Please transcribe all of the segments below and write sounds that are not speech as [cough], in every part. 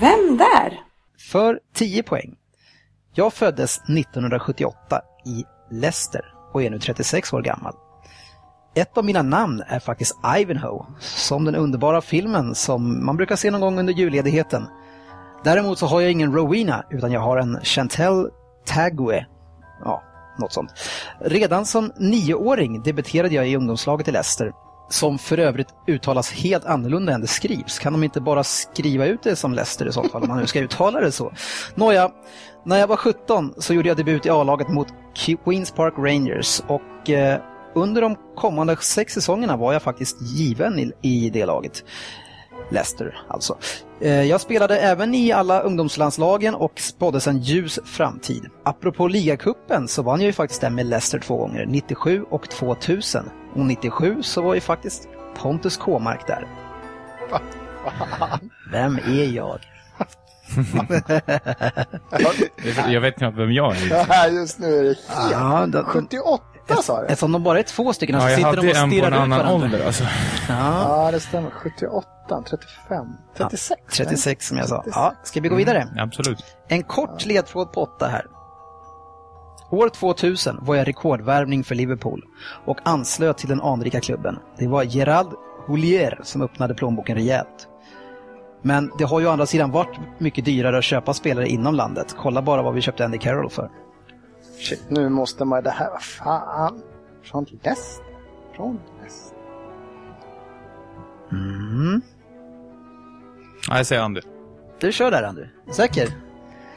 Vem där? för 10 poäng. Jag föddes 1978 i Leicester och är nu 36 år gammal. Ett av mina namn är faktiskt Ivanhoe, som den underbara filmen som man brukar se någon gång under julledigheten. Däremot så har jag ingen Rowena, utan jag har en Chantel Tague. Ja, något sånt. Redan som nioåring debuterade jag i ungdomslaget i Leicester, som för övrigt uttalas helt annorlunda än det skrivs. Kan de inte bara skriva ut det som Leicester i så fall, om man nu ska uttala det så? Nåja, när jag var 17 så gjorde jag debut i A-laget mot Queens Park Rangers och eh, under de kommande sex säsongerna var jag faktiskt given i, i det laget. Leicester alltså. Eh, jag spelade även i alla ungdomslandslagen och spåddes en ljus framtid. Apropå ligacupen så vann jag ju faktiskt den med Leicester två gånger, 97 och 2000. Och 97 så var ju faktiskt Pontus Kåmark där. Vem är jag? [laughs] Jag vet knappt vem jag är. Just nu är det helt... Ja, då, 78 sa du? eftersom de bara är två stycken Ja, så jag sitter hade de och en på stirrar en ut annan varandra. ålder alltså. Ja, Ja, det stämmer. 78, 35, 36. 36 som jag sa. 36. Ja, ska vi gå vidare? Absolut. En kort ledtråd på åtta här. År 2000 var jag rekordvärvning för Liverpool och anslöt till den anrika klubben. Det var Gerard Houllier som öppnade plånboken rejält. Men det har ju å andra sidan varit mycket dyrare att köpa spelare inom landet. Kolla bara vad vi köpte Andy Carroll för. Shit, nu måste man... Det här, vad fan. Från Leicester. Från Leicester. Mm. Nej, jag säger Andy. Du kör där Andy. Säker?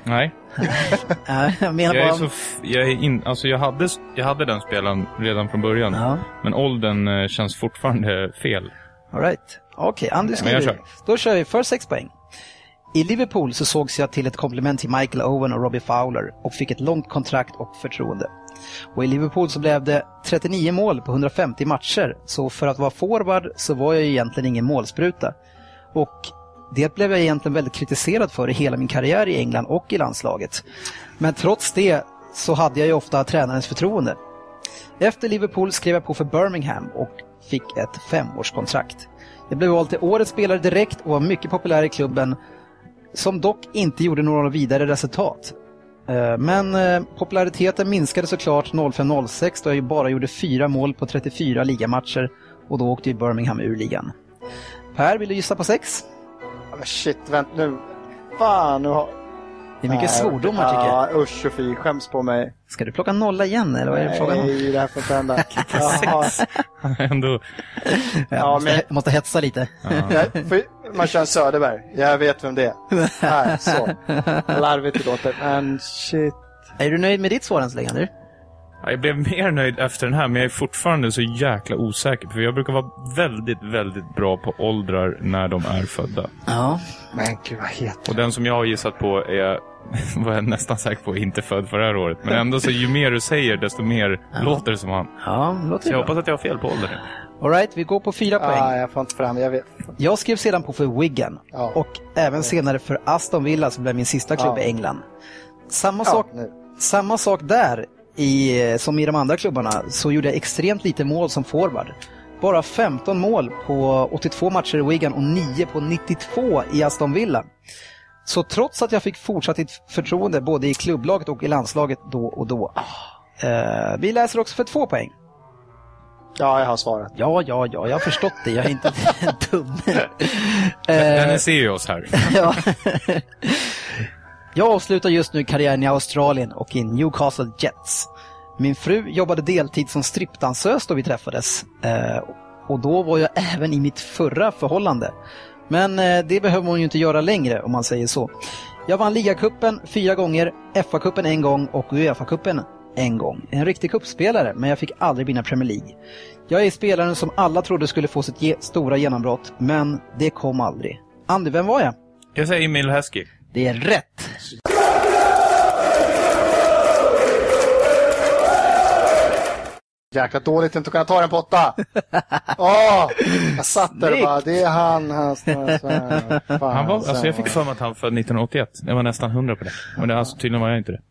Nej, [laughs] Ja, jag menar jag är så... Jag, är in, alltså jag, hade, jag hade den spelaren redan från början. Ja, Men åldern eh, känns fortfarande fel. all right. Okej, Men jag skriver. Då kör vi för sex poäng. I Liverpool så sågs jag till ett komplement till Michael Owen och Robbie Fowler och fick ett långt kontrakt och förtroende. Och i Liverpool så blev det 39 mål på 150 matcher, så för att vara forward så var jag ju egentligen ingen målspruta. Och det blev jag egentligen väldigt kritiserad för i hela min karriär i England och i landslaget. Men trots det så hade jag ju ofta tränarens förtroende. Efter Liverpool skrev jag på för Birmingham och fick ett femårskontrakt. Jag blev vald till årets spelare direkt och var mycket populär i klubben, som dock inte gjorde några vidare resultat. Eh, men eh, populariteten minskade såklart 05-06 då jag ju bara gjorde fyra mål på 34 ligamatcher och då åkte ju Birmingham ur ligan. Per, vill du gissa på sex? Ja, Men shit, vänta nu. Fan, nu har... Det är mycket Nej, svordomar tycker jag. Ja, usch och fy. Skäms på mig. Ska du plocka nolla igen eller vad är det frågan om? Nej, det här får inte hända. [laughs] [laughs] Ändå. Jag Ja, måste, men- jag måste hetsa lite. [laughs] För man kör Söderberg. Jag vet vem det är. Här, så. Larvigt det låter. Men shit. Är du nöjd med ditt svar än så länge? Ja, Jag blev mer nöjd efter den här, men jag är fortfarande så jäkla osäker. För jag brukar vara väldigt, väldigt bra på åldrar när de är födda. Ja, Men gud vad het. Och den som jag har gissat på är, [laughs] var jag nästan säker på, inte född för det här året. Men ändå så ju mer du säger, desto mer låter det som han. ja det låter Så jag bra. hoppas att jag har fel på åldern. All right, vi går på fyra poäng. Ah, jag får inte fram. Jag vet. Jag skrev sedan på för Wigan Ja. och även senare för Aston Villa som blev min sista klubb Ja. i England. Samma, Ja, sak, nu. samma sak där i, som i de andra klubbarna så gjorde jag extremt lite mål som forward. Bara 15 mål på 82 matcher i Wigan och 9 på 92 i Aston Villa. Så trots att jag fick fortsatt förtroende både i klubblaget och i landslaget då och då. Eh, vi läser också för två poäng. Ja, jag har svarat. Ja, ja, ja, jag har förstått det. Jag är inte [laughs] dum. Den ser ju oss här. [laughs] Ja. Jag avslutar just nu karriären i Australien och i Newcastle Jets. Min fru jobbade deltid som strippdansös då vi träffades. Eh, och då var jag även i mitt förra förhållande. Men eh, det behöver hon ju inte göra längre om man säger så. Jag vann ligacupen fyra gånger, FA-cupen en gång och Uefa-cupen en gång. En riktig kuppspelare, men jag fick aldrig vinna Premier League. Jag är spelaren som alla trodde skulle få sitt ge- stora genombrott, men det kom aldrig. Andy, vem var jag? Jag säger Emil Heskey. Det är rätt. Jäkla dåligt inte att kunna ta den på åtta. [laughs] Åh, jag satt där och bara, det är han. han, han, han, var, alltså jag fick för mig att han född 1981. Jag var nästan hundra på det. Men det, alltså, tydligen var jag inte det.